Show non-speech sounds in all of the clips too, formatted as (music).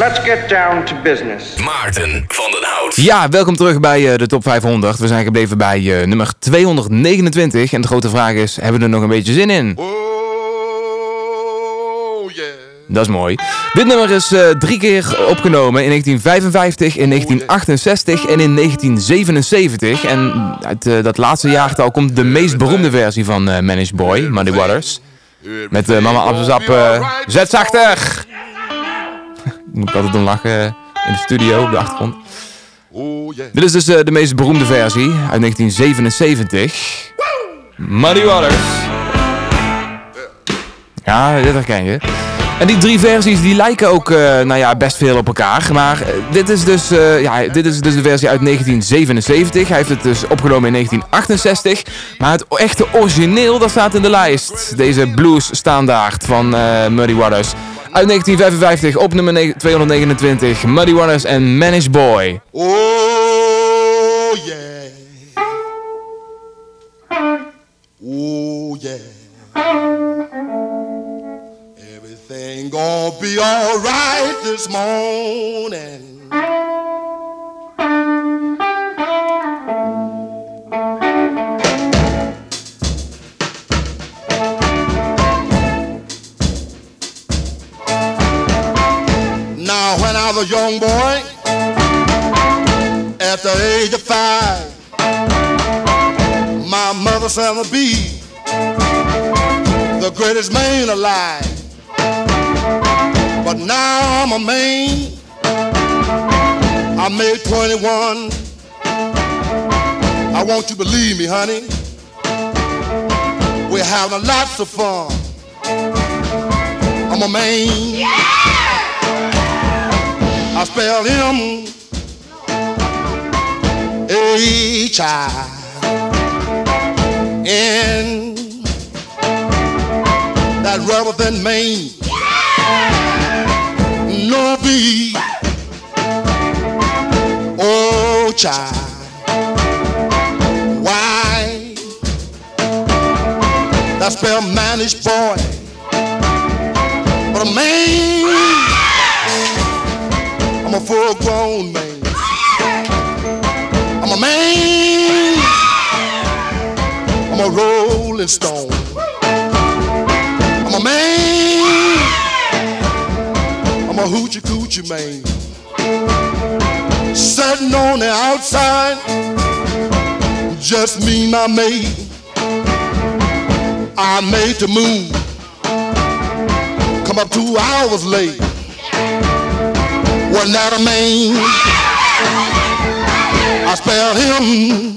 Let's get down to business. Maarten van den Hout. Ja, welkom terug bij eh, de top 500. We zijn gebleven bij eh, nummer 229. En de grote vraag is, hebben we er nog een beetje zin in? Oh, yeah. Dat is mooi. Dit nummer is eh, drie keer opgenomen in 1955, in 1968 en in 1977. En uit eh, dat laatste jaartal komt de meest beroemde versie van eh Managed Boy, Muddy Waters. Met Mama Appelsap, eh zet zachter! Moet ik altijd om lachen in de studio op de achtergrond. Oh, yeah. Dit is dus eh, de meest beroemde versie uit 1977. Muddy Waters. Ja, dit herken je. En die drie versies die lijken ook eh, nou ja, best veel op elkaar. Maar eh, dit, is dus, ja, dit is dus de versie uit 1977. Hij heeft het dus opgenomen in 1968. Maar het echte origineel, dat staat in de lijst. Deze blues standaard van Muddy Waters. Uit 1955 op nummer ne- 229. Muddy Waters en Managed Boy. Oh, yeah. Oh, yeah. Everything gonna be alright this morning. Now, when I was a young boy, at the age of five, my mother said to be the greatest man alive. But now I'm a man. I made 21. I want you to believe me, honey. We're having lots of fun. I'm a man. I spell him H I N that rubber than Maine. No B Oh child Why? That spell mannish boy. But a man I'm a full grown man I'm a man. I'm a rolling stone. I'm a man. I'm a hoochie coochie man. Sitting on the outside, just me, my maid. I made the move. Come up two hours late. Wasn't that a man? I spelled him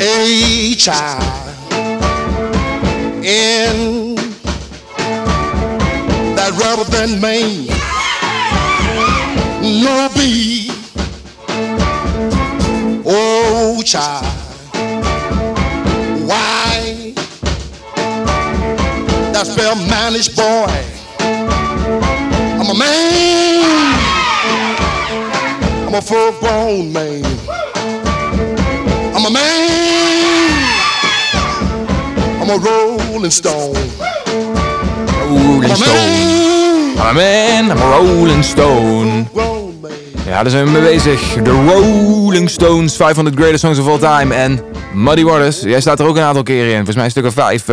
H I N that rubber than Maine. No B Oh child Why that spell mannish boy I'm a man I'm a full grown man. I'm a man. I'm a rolling stone. Rolling Stone. I'm a man, I'm a Rolling Stone. Ja, daar zijn we mee bezig. De Rolling Stones, 500 Greatest Songs of All Time. En Muddy Waters, jij staat er ook een aantal keren in. Volgens mij een stuk of vijf.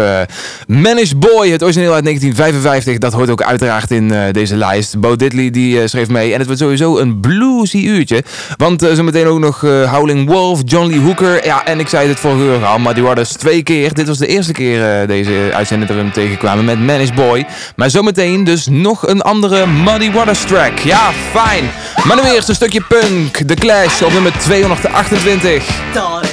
Managed Boy, het origineel uit 1955. Dat hoort ook uiteraard in eh, deze lijst. Bo Diddley die eh, schreef mee. En het wordt sowieso een bluesy uurtje. Want eh, zometeen ook nog Howling Wolf, John Lee Hooker. Ja, en ik zei het vorige uur al. Muddy Waters twee keer. Dit was de eerste keer deze uitzending dat we hem tegenkwamen met Managed Boy. Maar zometeen dus nog een andere Muddy Waters track. Ja, fijn. Maar nu eerst een stukje punk. The Clash op nummer 228.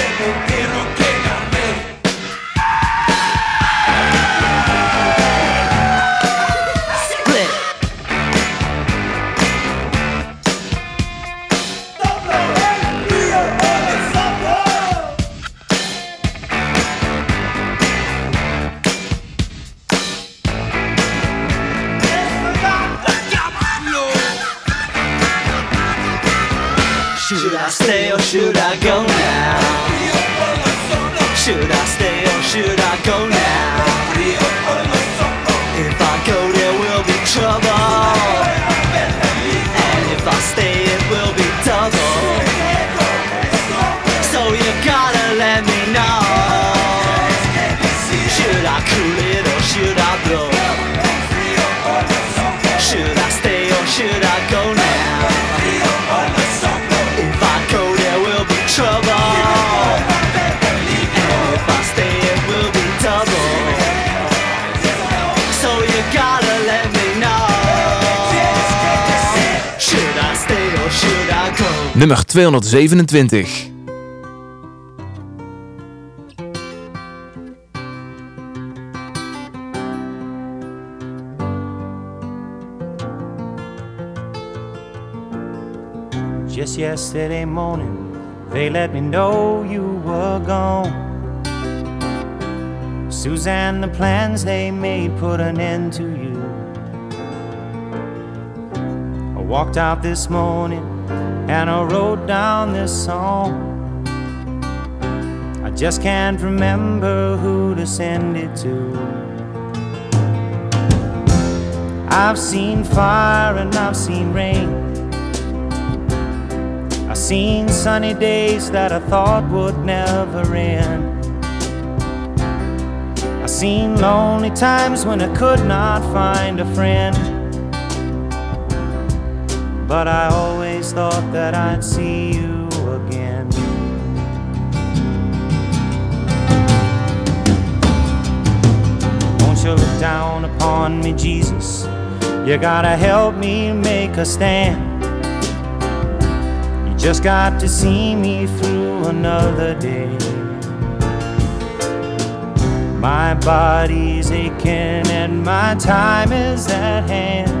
Nummer 227. Just yesterday morning, they let me know you were gone. Suzanne, the plans they made put an end to you. I walked out this morning and I wrote down this song. I just can't remember who to send it to. I've seen fire and I've seen rain. I've seen sunny days that I thought would never end. I've seen lonely times when I could not find a friend. But I thought that I'd see you again. Won't you look down upon me, Jesus? You gotta help me make a stand. You just got to see me through another day. My body's aching and my time is at hand.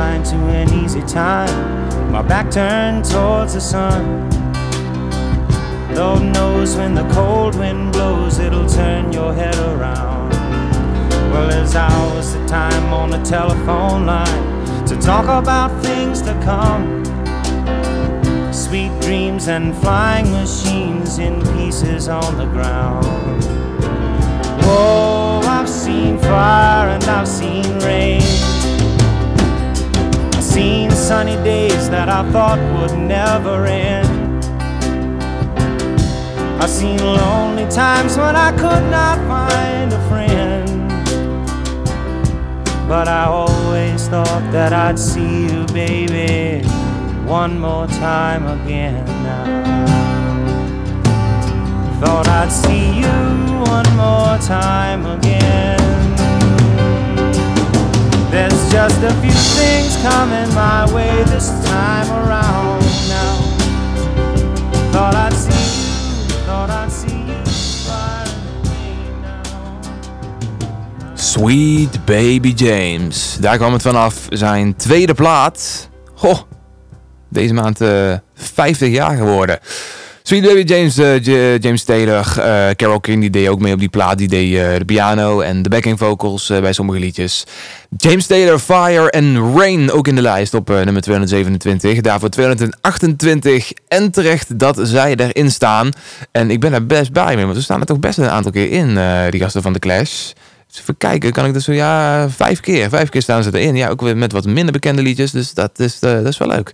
To an easy time. My back turned towards the sun. Lord knows when the cold wind blows, it'll turn your head around. Well, there's hours of time on the telephone line to talk about things to come. Sweet dreams and flying machines in pieces on the ground. Whoa, I've seen fire and I've seen rain. Seen sunny days that I thought would never end. I've seen lonely times when I could not find a friend. But I always thought that I'd see you, baby, one more time again. Thought I'd see you one more time again. There's just a few things coming my way this time around now. Thought I'd see you, see you. Sweet Baby James. Daar kwam het vanaf. Zijn tweede plaat. Goh, deze maand eh 50 jaar geworden. Sweet Baby James, eh, J- James Taylor, eh, Carol King, die deed ook mee op die plaat. Die deed eh, de piano en de backing vocals eh, bij sommige liedjes. James Taylor, Fire and Rain ook in de lijst op eh, nummer 227. Daarvoor 228 en terecht dat zij erin staan. En ik ben er best bij mee, want we staan er toch best een aantal keer in, eh, die gasten van de Clash. Dus even kijken, kan ik dus zo, ja, vijf keer. Vijf keer staan ze erin. Ja, ook met wat minder bekende liedjes, dus dat is, eh, dat is wel leuk.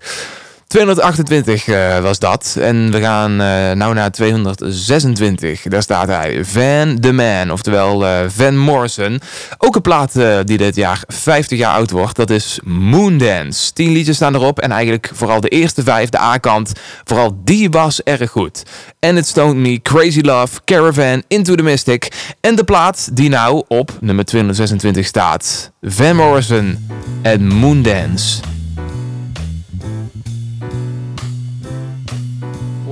228 eh, was dat. En we gaan eh nou naar 226. Daar staat hij. Van the Man. Oftewel eh, Van Morrison. Ook een plaat die dit jaar 50 jaar oud wordt. Dat is Moondance. 10 liedjes staan erop. En eigenlijk vooral de eerste vijf, de A-kant. Vooral die was erg goed. And It Stoned Me, Crazy Love, Caravan, Into the Mystic. En de plaat die nou op nummer 226 staat. Van Morrison en Moondance.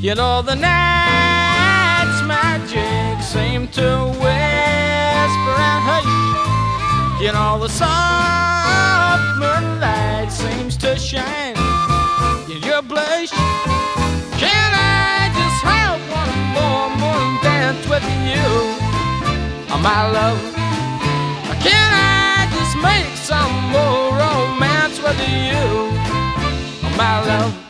You know the night's magic seem to whisper and hush. You know the soft moonlight seems to shine in your blush. Can I just have one more moon dance with you, oh, my love? Can I just make some more romance with you, oh, my love?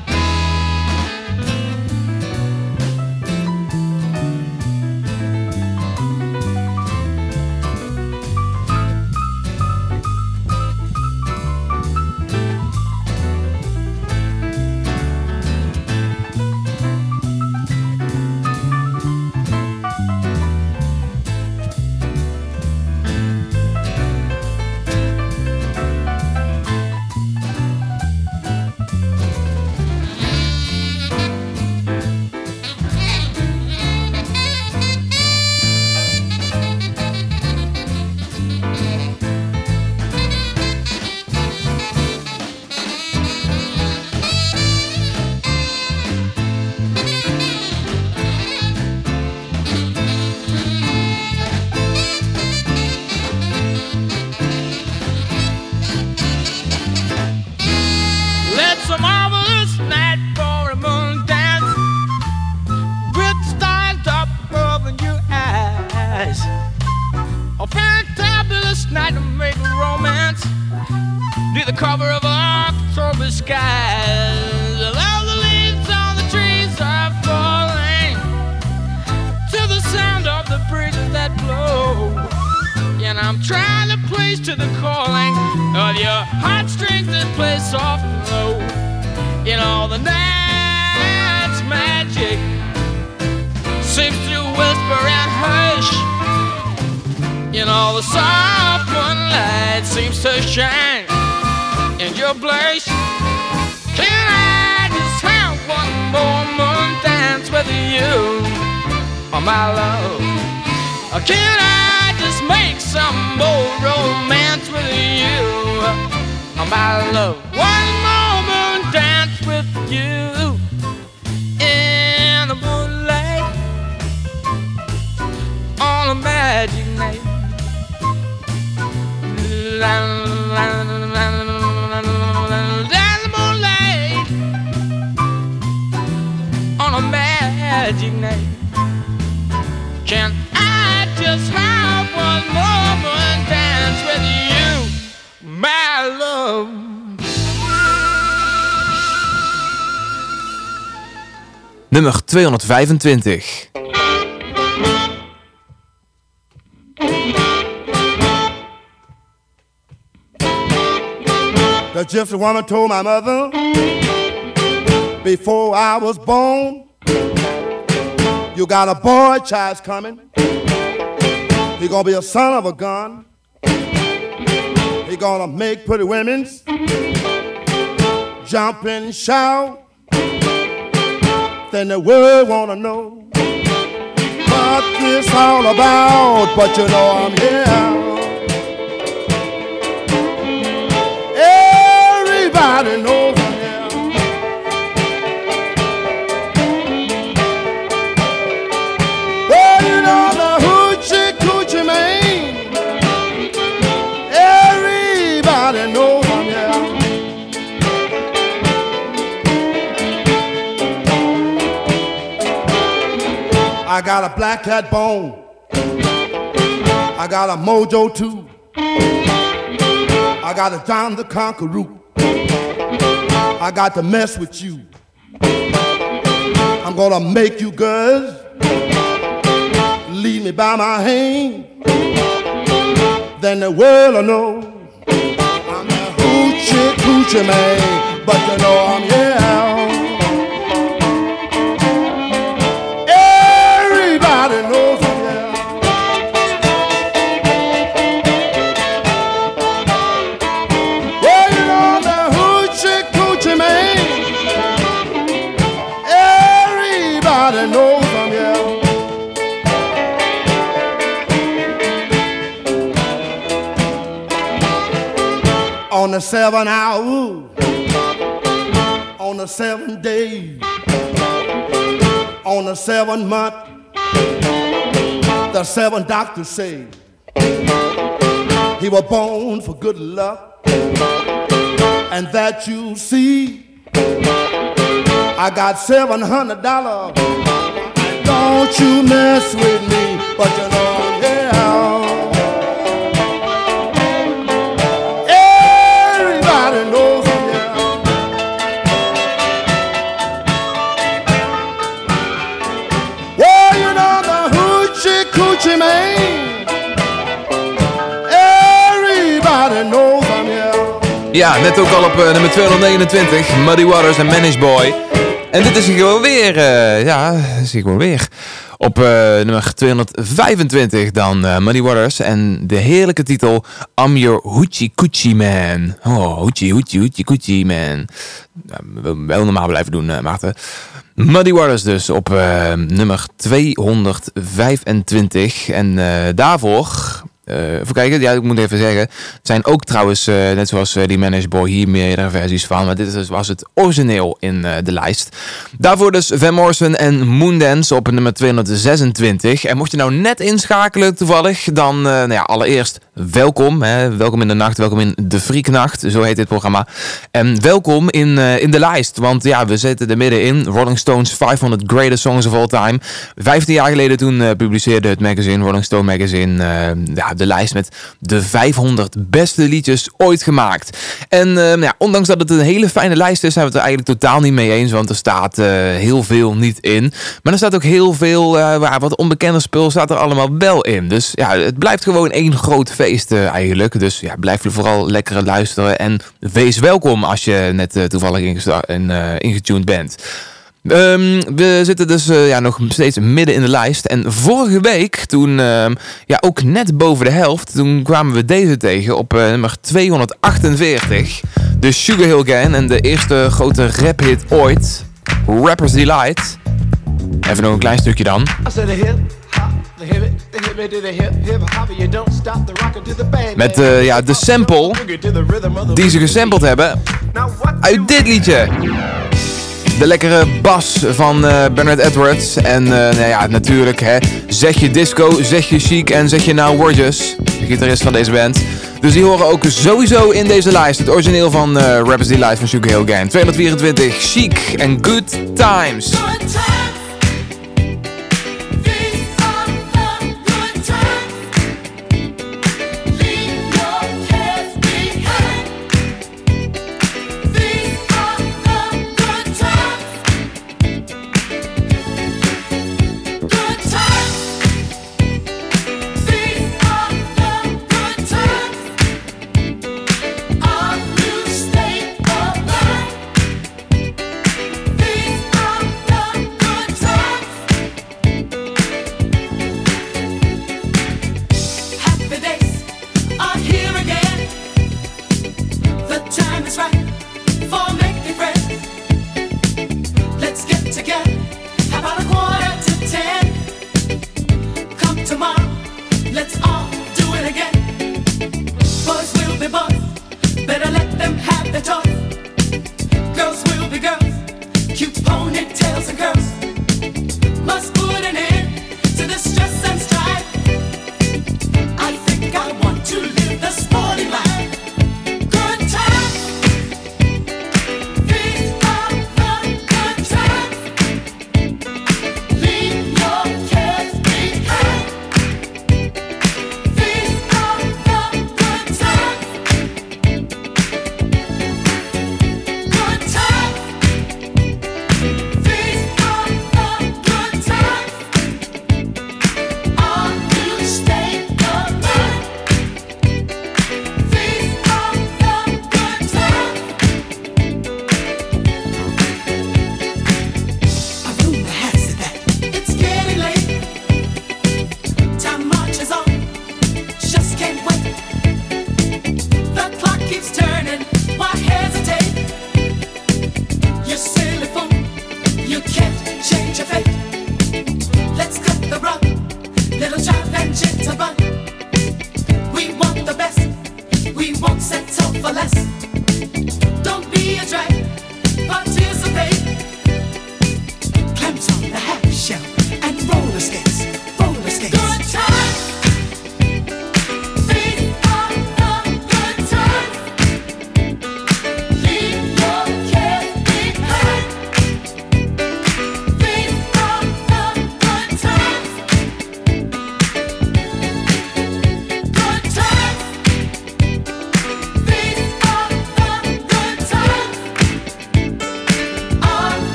to the calling of your heartstrings that play soft and low in all the night's magic. Seems to whisper and hush in all the soft moonlight seems to shine. In your blush can I just have one more moon dance with you oh my love? Can I some more romance with you, my love? One more dance with you in the moonlight on a magic night. La, la, la, la, the moonlight on a magic night. Nummer 225. The gypsy woman told my mother before I was born, you got a boy child's coming. He gonna be a son of a gun. He gonna make pretty women's jump and shout. Then the world wanna know what this all about. But you know I'm here. Everybody knows I got a black cat bone. I got a mojo too. I got a John the Conqueror. I got to mess with you. I'm gonna make you girls lead me by my hand. Then the world will know I'm the hoochie coochie man. But you know I'm here. On the seven hour, on the seven day, on the seven month, the seven doctors say he was born for good luck, and that you see. I got seven hundred dollars. Don't you mess with me, but you know I'm Ja, net ook al op eh, nummer 229. Muddy Waters en Manish Boy. En dit is hij gewoon weer. eh, ja, is hij gewoon weer. Op eh, nummer 225 dan Muddy Waters. En de heerlijke titel I'm Your Hoochie Coochie Man. Oh, Hoochie Hoochie Hoochie Coochie Man. Wel- normaal blijven doen, Maarten. Muddy Waters dus op nummer 225. En daarvoor... eh even kijken, ja, ik moet even zeggen. Het zijn ook trouwens, eh, net zoals eh, die Manage Boy, hier meerdere versies van. Maar dit dus- was het origineel in de lijst. Daarvoor dus Van Morrison en Moondance op nummer 226. En mocht je nou net inschakelen toevallig, dan nou ja, allereerst welkom. Hè, welkom in de nacht, welkom in de Frieknacht, zo heet dit programma. En welkom in, eh, in de lijst, want ja, we zitten er middenin. Rolling Stones 500 Greatest Songs of All Time. 15 jaar geleden toen eh, publiceerde het magazine, Rolling Stone Magazine, eh, ja, de lijst met de 500 beste liedjes ooit gemaakt. En ja, ondanks dat het een hele fijne lijst is, zijn we het er eigenlijk totaal niet mee eens, want er staat heel veel niet in. Maar er staat ook heel veel, wat onbekende spul staat er allemaal wel in. Dus ja, het blijft gewoon één groot feest eh, eigenlijk. Dus ja, blijf vooral lekker luisteren en wees welkom als je net eh, toevallig in, eh, ingetuned bent. Ehm, we zitten dus eh, ja, nog steeds midden in de lijst. En vorige week, toen ehm, ja, ook net boven de helft, toen kwamen we deze tegen op nummer 248. De Sugar Hill Gang en de eerste grote raphit ooit. Rapper's Delight. Even nog een klein stukje dan. Met eh, ja, de sample die ze gesampled hebben uit dit liedje. De lekkere bas van eh Bernard Edwards. En eh, nou ja, natuurlijk, hè, zeg je disco, zeg je chic en zeg je nou Rogers, de gitarist van deze band. Dus die horen ook sowieso in deze lijst. Het origineel van eh Rappers Delight van Sugar Hill Gang. 224, chic en good times. Happy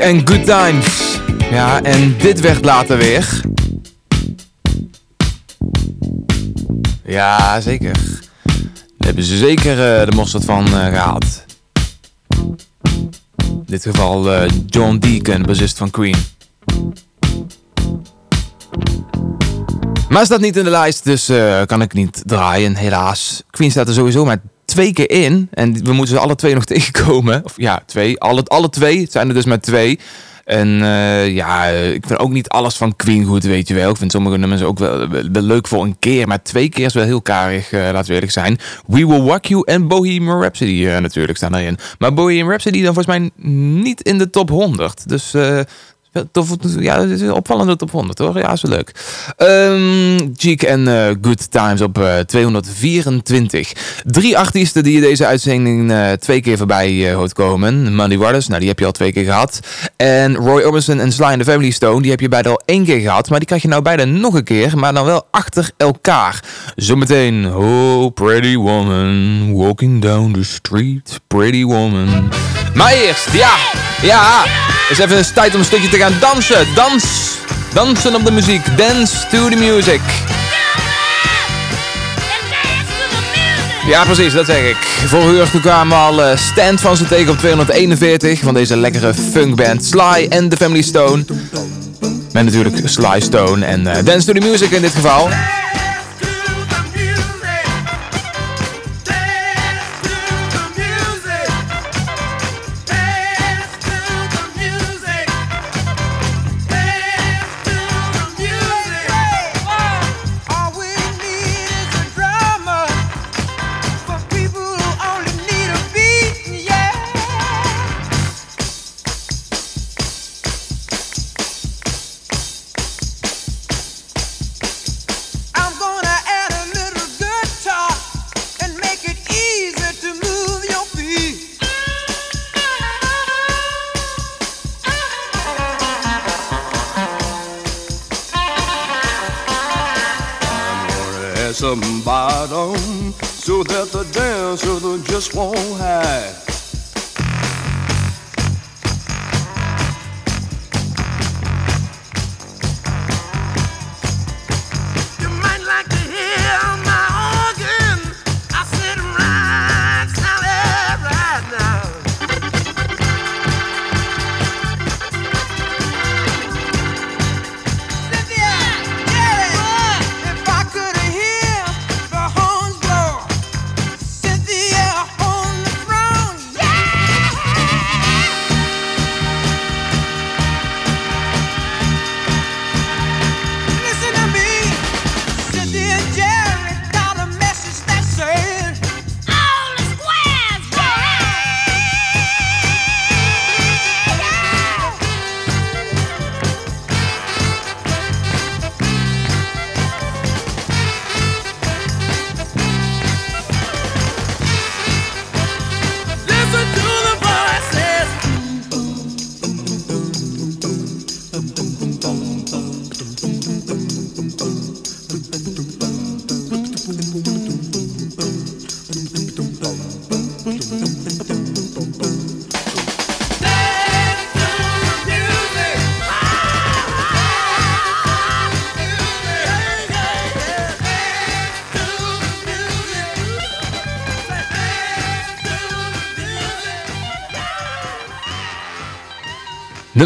en good times. Ja, en dit werd later weer. Ja, zeker. Daar hebben ze zeker eh, de mosterd van eh, gehaald. In dit geval eh, John Deacon, bassist van Queen. Maar staat niet in de lijst, dus kan ik niet draaien, helaas. Queen staat er sowieso maar twee keer in. En we moeten ze alle twee nog (laughs) tegenkomen. Of ja, twee. Alle, alle twee. Zijn er dus maar twee. En eh, ja, ik vind ook niet alles van Queen goed, weet je wel. Ik vind sommige nummers ook wel, wel, leuk voor een keer. Maar twee keer is wel heel karig, eh, laten we eerlijk zijn. We Will Walk You en Bohemian Rhapsody eh, natuurlijk staan daarin. Maar Bohemian Rhapsody dan volgens mij niet in de top 100. Dus Tof, ja, het is een opvallende top 100 hoor. Ja, is wel leuk. Ehm Cheek en eh, Good Times op eh, 224. Drie artiesten die je deze uitzending eh, twee keer voorbij eh, hoort komen. Money Waters, nou die heb je al twee keer gehad. En Roy Orbison en Sly and the Family Stone, die heb je beide al één keer gehad. Maar die krijg je nou beide nog een keer, maar dan wel achter elkaar. Zometeen, oh pretty woman, walking down the street, pretty woman. Maar eerst, ja, ja, is even tijd om een stukje te gaan dansen. Dans, dansen op de muziek, dance to the music. Ja, precies, dat zeg ik. Vorige uur toen kwamen we al eh, stand van zijn tegen op 241 van deze lekkere funkband Sly and the Family Stone. Met natuurlijk Sly Stone en eh, Dance to the Music in dit geval.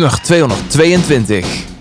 Nummer 222.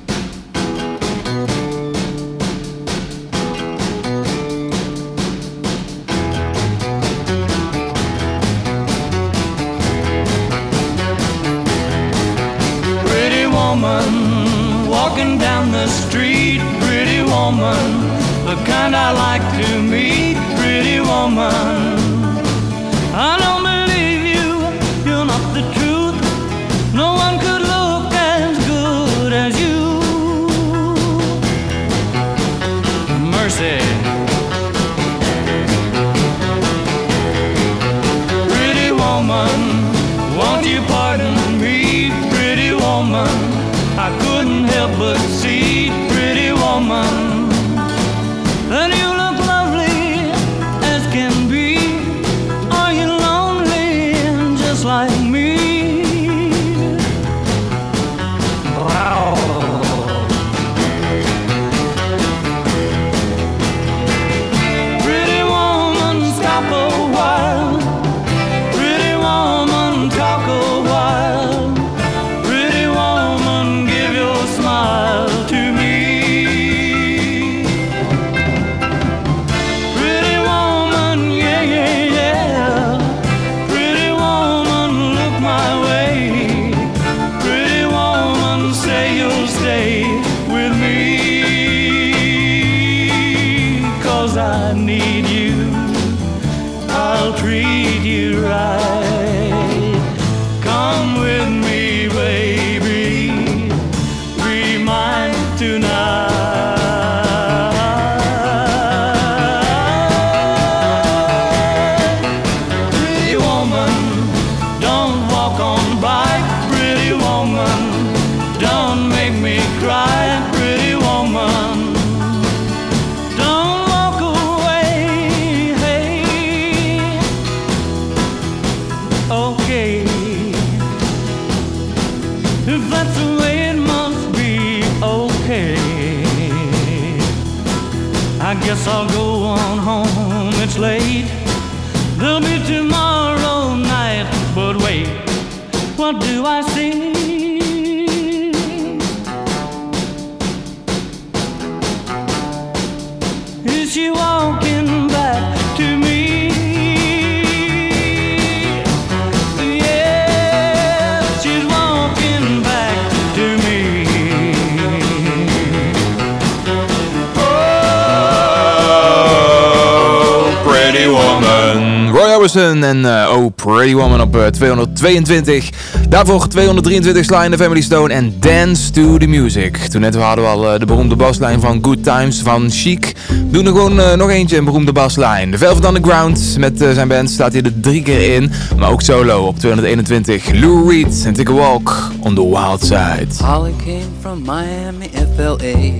En eh, Oh Pretty Woman op eh, 222. Daarvoor 223 Sly in the Family Stone en Dance to the Music. Toen net hadden we al eh, de beroemde baslijn van Good Times van Chic. Doen er gewoon nog eentje, een beroemde baslijn. De Velvet Underground met zijn band staat hier er drie keer in. Maar ook solo op 221. Lou Reed en Take a Walk on the Wild Side. Holly came from Miami, FLA.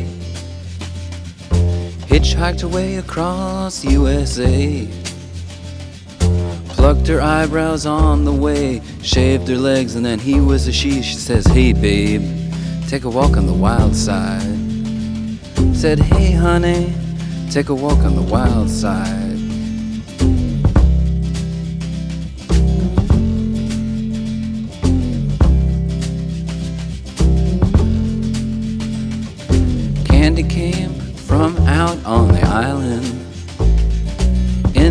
Hitchhiked away across USA. Plucked her eyebrows on the way, shaved her legs, and then he was a she. She says, Hey babe, take a walk on the wild side. Said, Hey honey, take a walk on the wild side. Candy came from out on the island.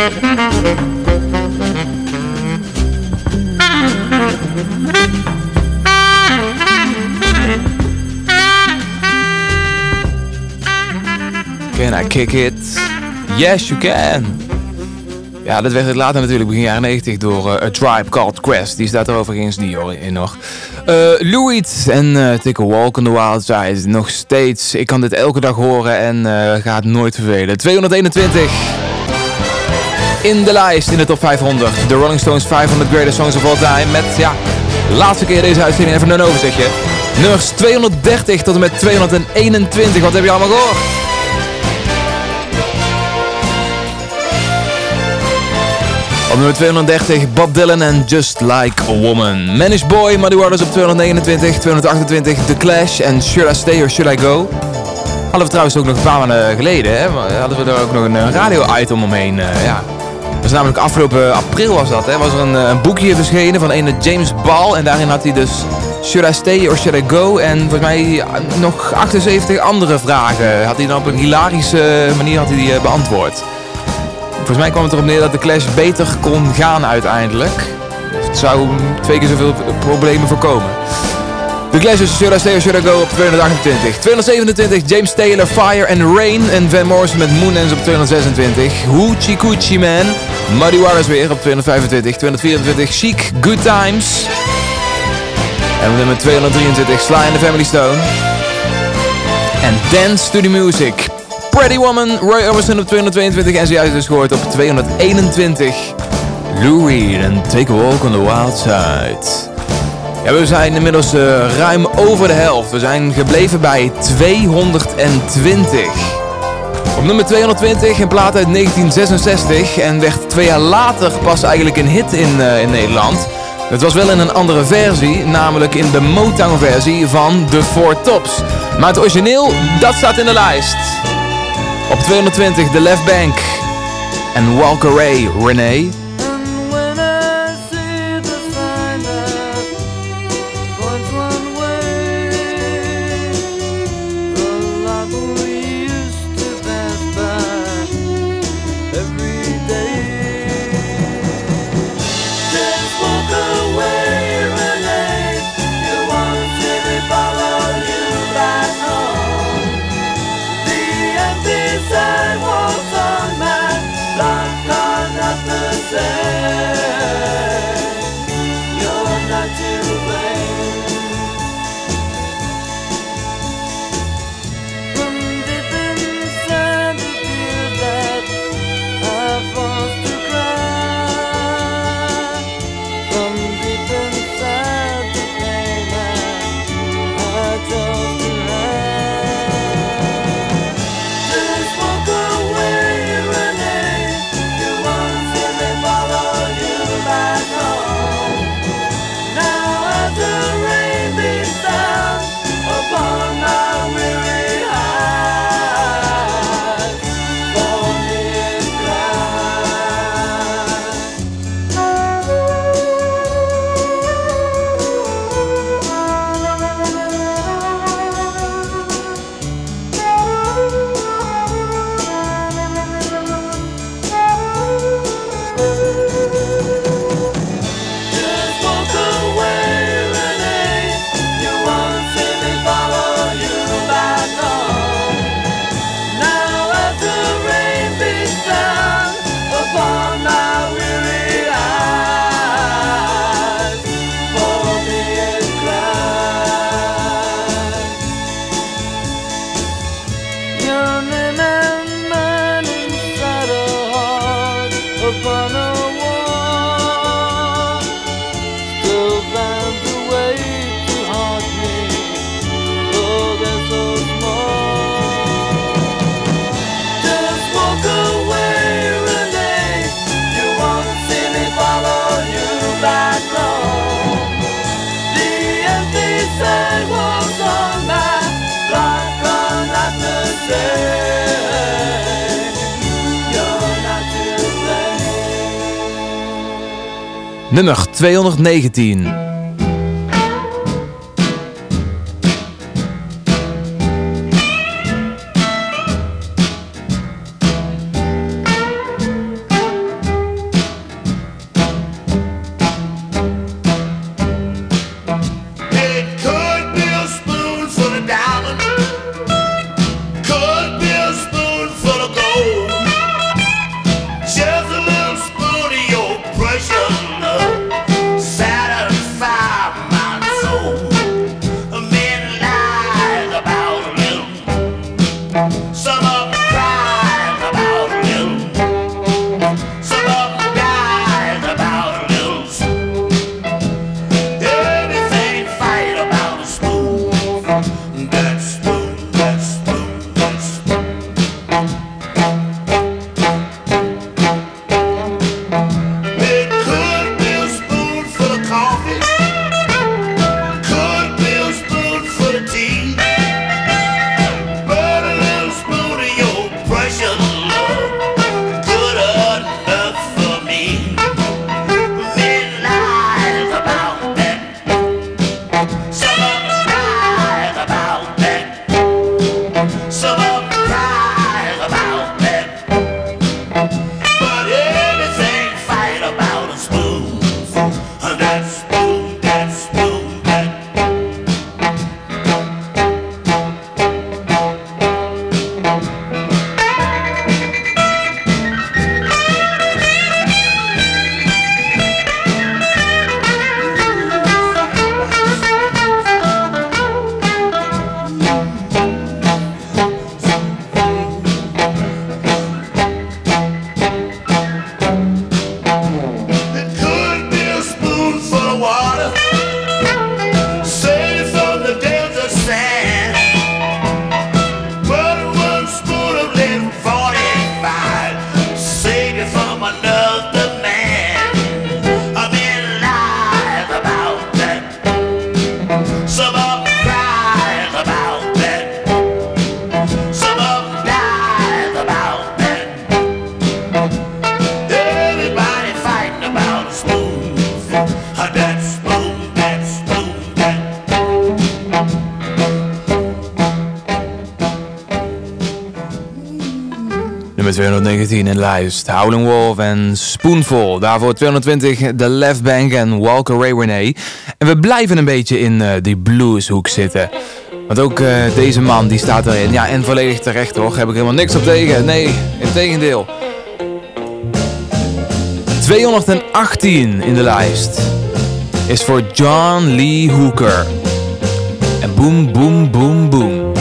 Can I kick it? Yes, you can. Ja, dat werd het later natuurlijk, begin jaren 90, door eh, A Tribe Called Quest. Die staat er overigens niet hoor, in nog. Eh Louis en eh Take a Walk on the Wild Side. Nog steeds, ik kan dit elke dag horen en eh gaat nooit vervelen. 221 in de lijst in de top 500. De Rolling Stones 500 Greatest Songs of All Time. Met, ja, laatste keer deze uitzending even een overzichtje. Nummers 230 tot en met 221. Wat heb je allemaal gehoord? Op nummer 230 Bob Dylan en Just Like a Woman. Manish Boy, Muddy Waters dus op 229, 228 The Clash en Should I Stay or Should I Go. Hadden we trouwens ook nog een paar maanden geleden, hè? hadden we daar ook nog een eh, radio-item omheen. Eh, ja. Was namelijk afgelopen april was dat, hè? was er een, eh, een boekje verschenen van een James Ball en daarin had hij dus Should I Stay or Should I Go? En volgens mij eh, nog 78 andere vragen had hij dan op een hilarische manier had hij die, eh, beantwoord. Volgens mij kwam het erop neer dat de Clash beter kon gaan uiteindelijk. Het zou twee keer zoveel problemen voorkomen. De is Should I Stay or Go op 228. 227 James Taylor, Fire and Rain. En Van Morrison met Moonends op 226. Hoochie Coochie Man. Muddy Waters weer op 225. 224 Chic, Good Times. En nummer 223 Sly and the Family Stone. En Dance to the Music. Pretty Woman, Roy Orbison op 222 en zojuist dus gehoord op 221. Lou Reed en Take a Walk on the Wild Side. Ja, we zijn inmiddels eh, ruim over de helft. We zijn gebleven bij 220. Op nummer 220 een plaat uit 1966 en werd twee jaar later pas eigenlijk een hit in, eh, in Nederland. Het was wel in een andere versie, namelijk in de Motown versie van The Four Tops. Maar het origineel, dat staat in de lijst. Op 220 The Left Bank en Walker Ray Renee. Nummer 219. Nummer 219 in de lijst. Howling Wolf en Spoonful. Daarvoor 220 The Left Bank en Walker Ray Renee. En we blijven een beetje in eh, die blueshoek zitten. Want ook eh, deze man die staat erin. Ja, en volledig terecht hoor. Heb ik helemaal niks op tegen. Nee, in tegendeel. 218 in de lijst is voor John Lee Hooker. En boom, boom, boom. Boom,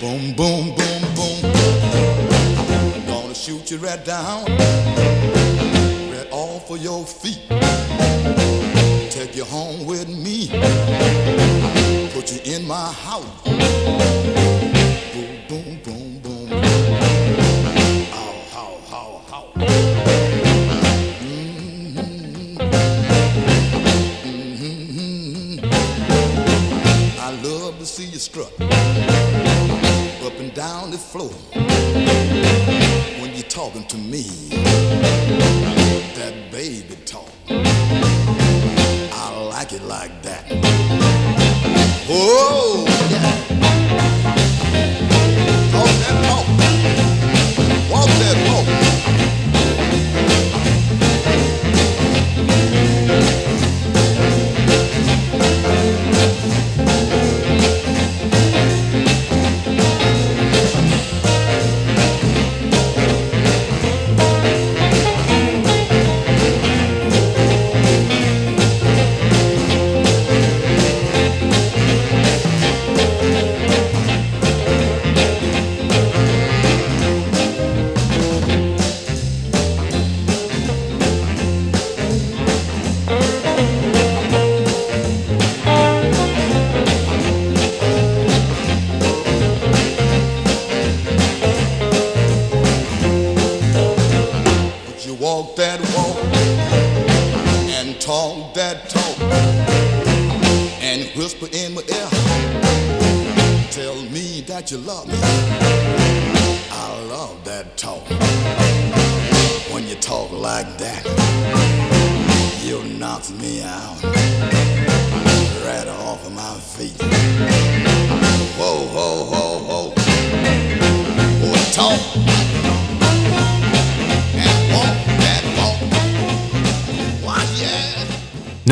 boom, boom, boom. Down. Talking to me. That baby talk. I like it like that. Oh,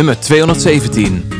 Nummer 217.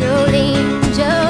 Jolene, Jolene,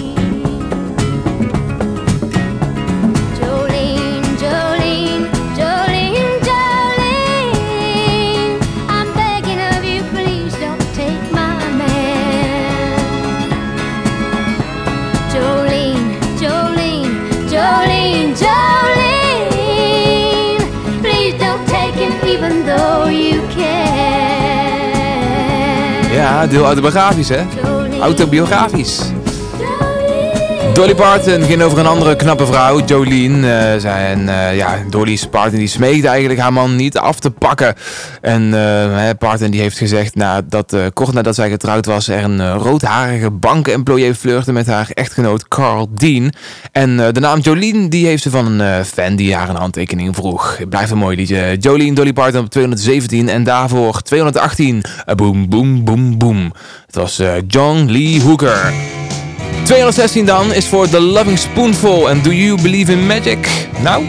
Deel autobiografisch, hè? Autobiografisch. Dolly Parton ging over een andere knappe vrouw, Jolene. Eh, ja, Dolly Parton die smeekte eigenlijk haar man niet af te pakken. En eh, Parton die heeft gezegd nou, dat kort nadat zij getrouwd was... er een roodharige bankemployee flirte met haar echtgenoot Carl Dean. En de naam Jolene die heeft ze van een fan die haar een handtekening vroeg. Het blijft een mooi liedje. Jolene, Dolly Parton op 217 en daarvoor 218. Eh, Boom, boom, boom, boom. Het was John Lee Hooker. 216 dan is voor The Loving Spoonful. En Do You Believe in Magic? Nou,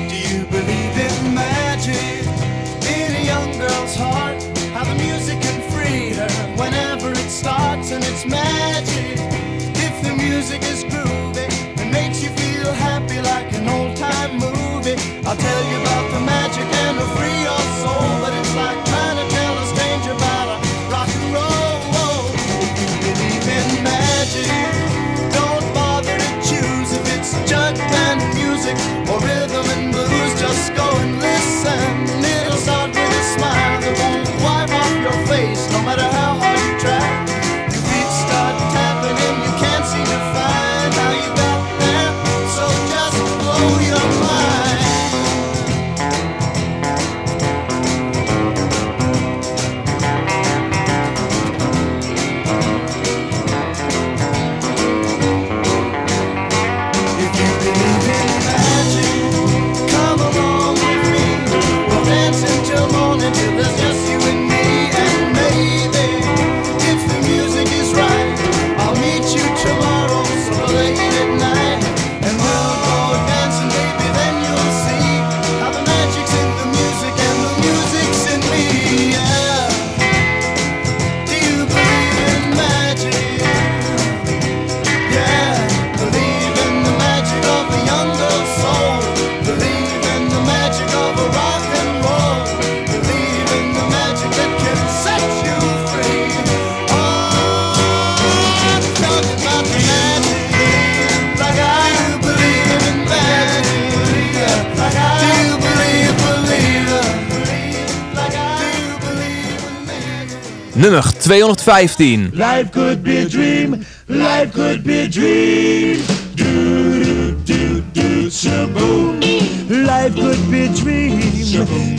215. Life could be a dream. Life could be a dream. Do do do do shaboom. Life could be a dream.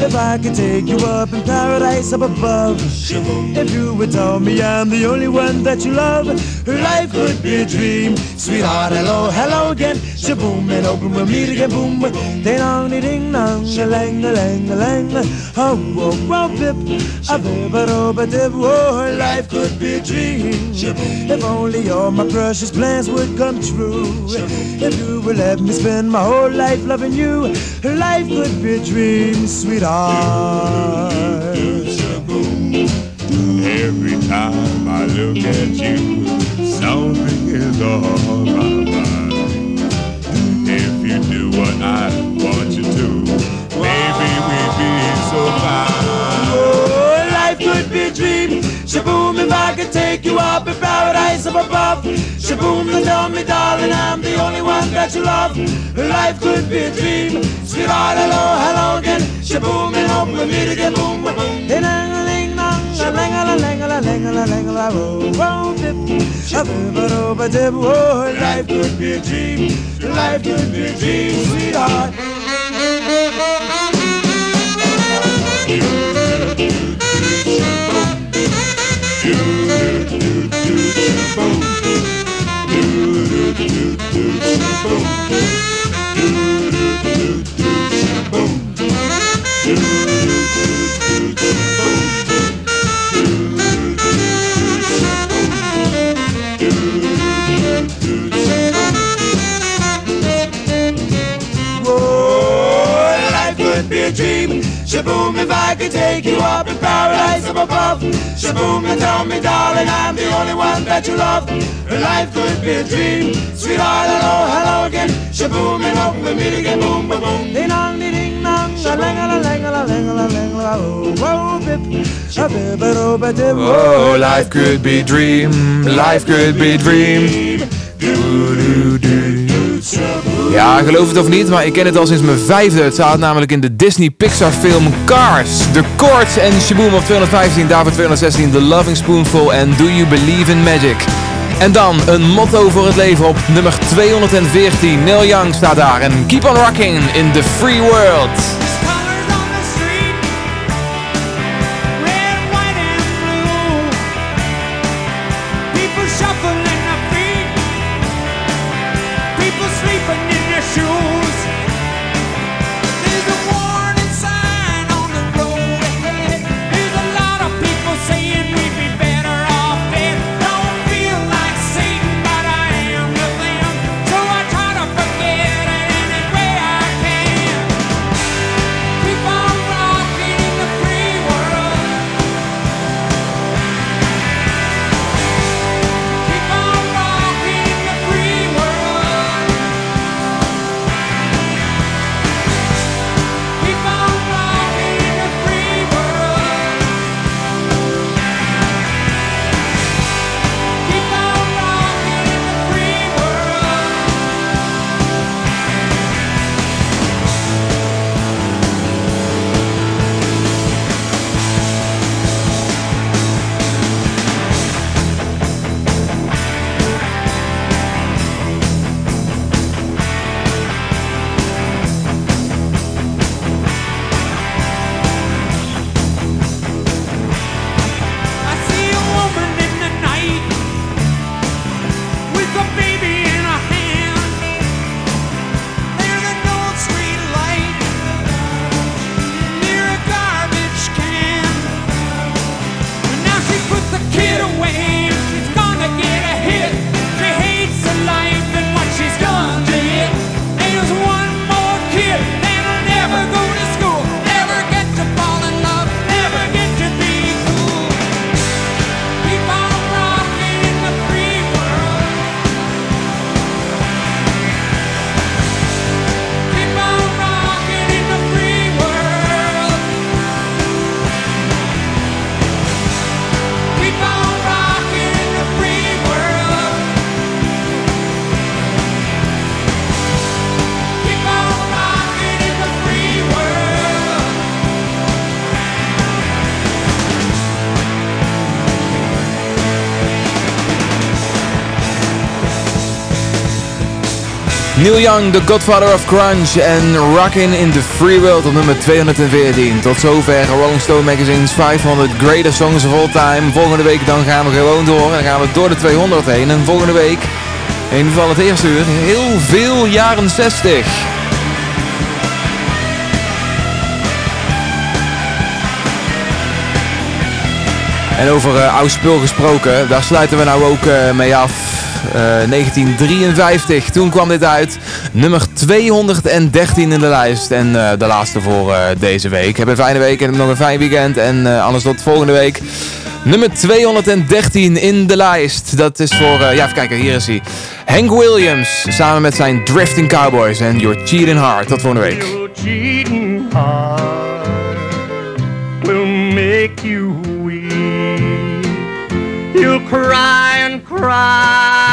If I could take you up in paradise up above. If you would tell me I'm the only one that you love. Life could be a dream. Sweetheart, hello, hello again. Shaboom and open we'll meet again. Boom. Ding dong, ding dong, a lang, a lang, a lang. Oh, oh, oh, pip. A bip, a do, a dip. Oh, life could be a dream. If only all my precious plans would come true. If you would let me spend my whole life loving you, life could be a dream, sweetheart. Every time I look at you, Shaboom, then tell me, darling, I'm the only one that you love. Life could be a dream. Sweetheart, hello, hello again. Shaboom, and hope we meet again. Boom, boom, boom. A lang, a lang, a lang, a lang, oh, oh, dip. A do, a dip. Oh, life could be a dream. Life could be a dream, sweetheart. Whoa, dream. Shaboom, if I could take you up in paradise up above. Shaboom, and tell me, darling, I'm the only one that you love. Life could be a dream. Sweetheart, hello, hello again. Shaboom, and hope we meet again. Boom, boom, boom. Ding dong, ding ding dong. Oh, life could be dream, life could be dream. Do, do, do. Ja, geloof het of niet, maar ik ken het al sinds mijn vijfde. Het staat namelijk in de Disney Pixar film Cars. The Chords en Shaboom op 215, daarvoor 216 The Loving Spoonful en Do You Believe in Magic. En dan een motto voor het leven op nummer 214. Neil Young staat daar en Keep on Rocking in the Free World. Neil Young, the godfather of grunge en Rockin' in the Free World op nummer 214. Tot zover Rolling Stone Magazine's 500 Greatest Songs of All Time. Volgende week dan gaan we gewoon door. Dan gaan we door de 200 heen. En volgende week, in ieder geval het eerste uur, heel veel jaren 60. En over eh, oud spul gesproken, daar sluiten we nou ook eh, mee af. Eh, 1953, toen kwam dit uit. Nummer 213 in de lijst. En eh, de laatste voor eh, deze week. Heb een fijne week en nog een fijn weekend. En eh, anders tot volgende week. Nummer 213 in de lijst. Dat is voor, eh, ja even kijken, hier is hij. Hank Williams samen met zijn Drifting Cowboys en Your Cheating Heart. Tot volgende week. Your cheating heart will make you weep. You'll cry and cry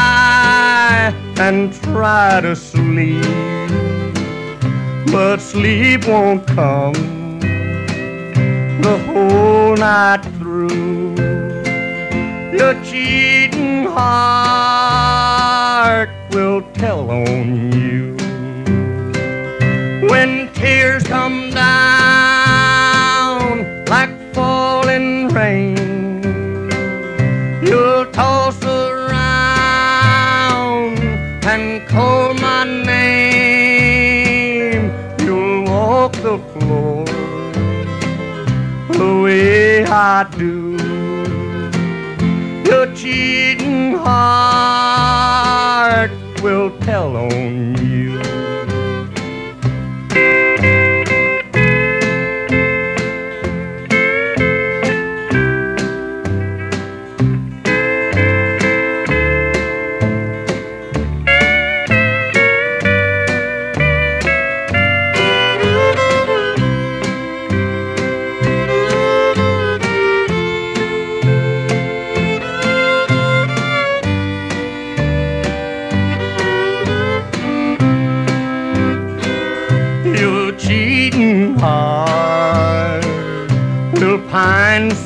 and try to sleep, but sleep won't come the whole night through. Your cheating heart will tell on you when tears come down like falling rain. Call my name. You'll walk the floor the way I do. Your cheating heart will tell on you.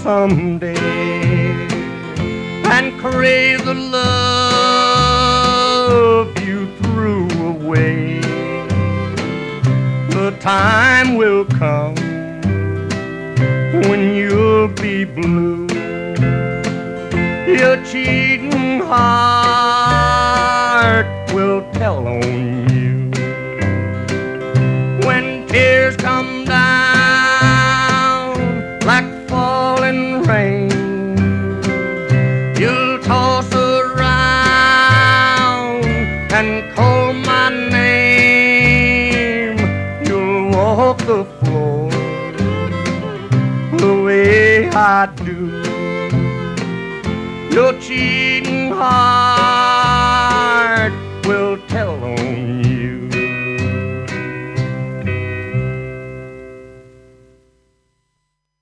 Someday and crave the love you threw away. The time will come when you'll be blue. Your cheating heart will tell on you 啊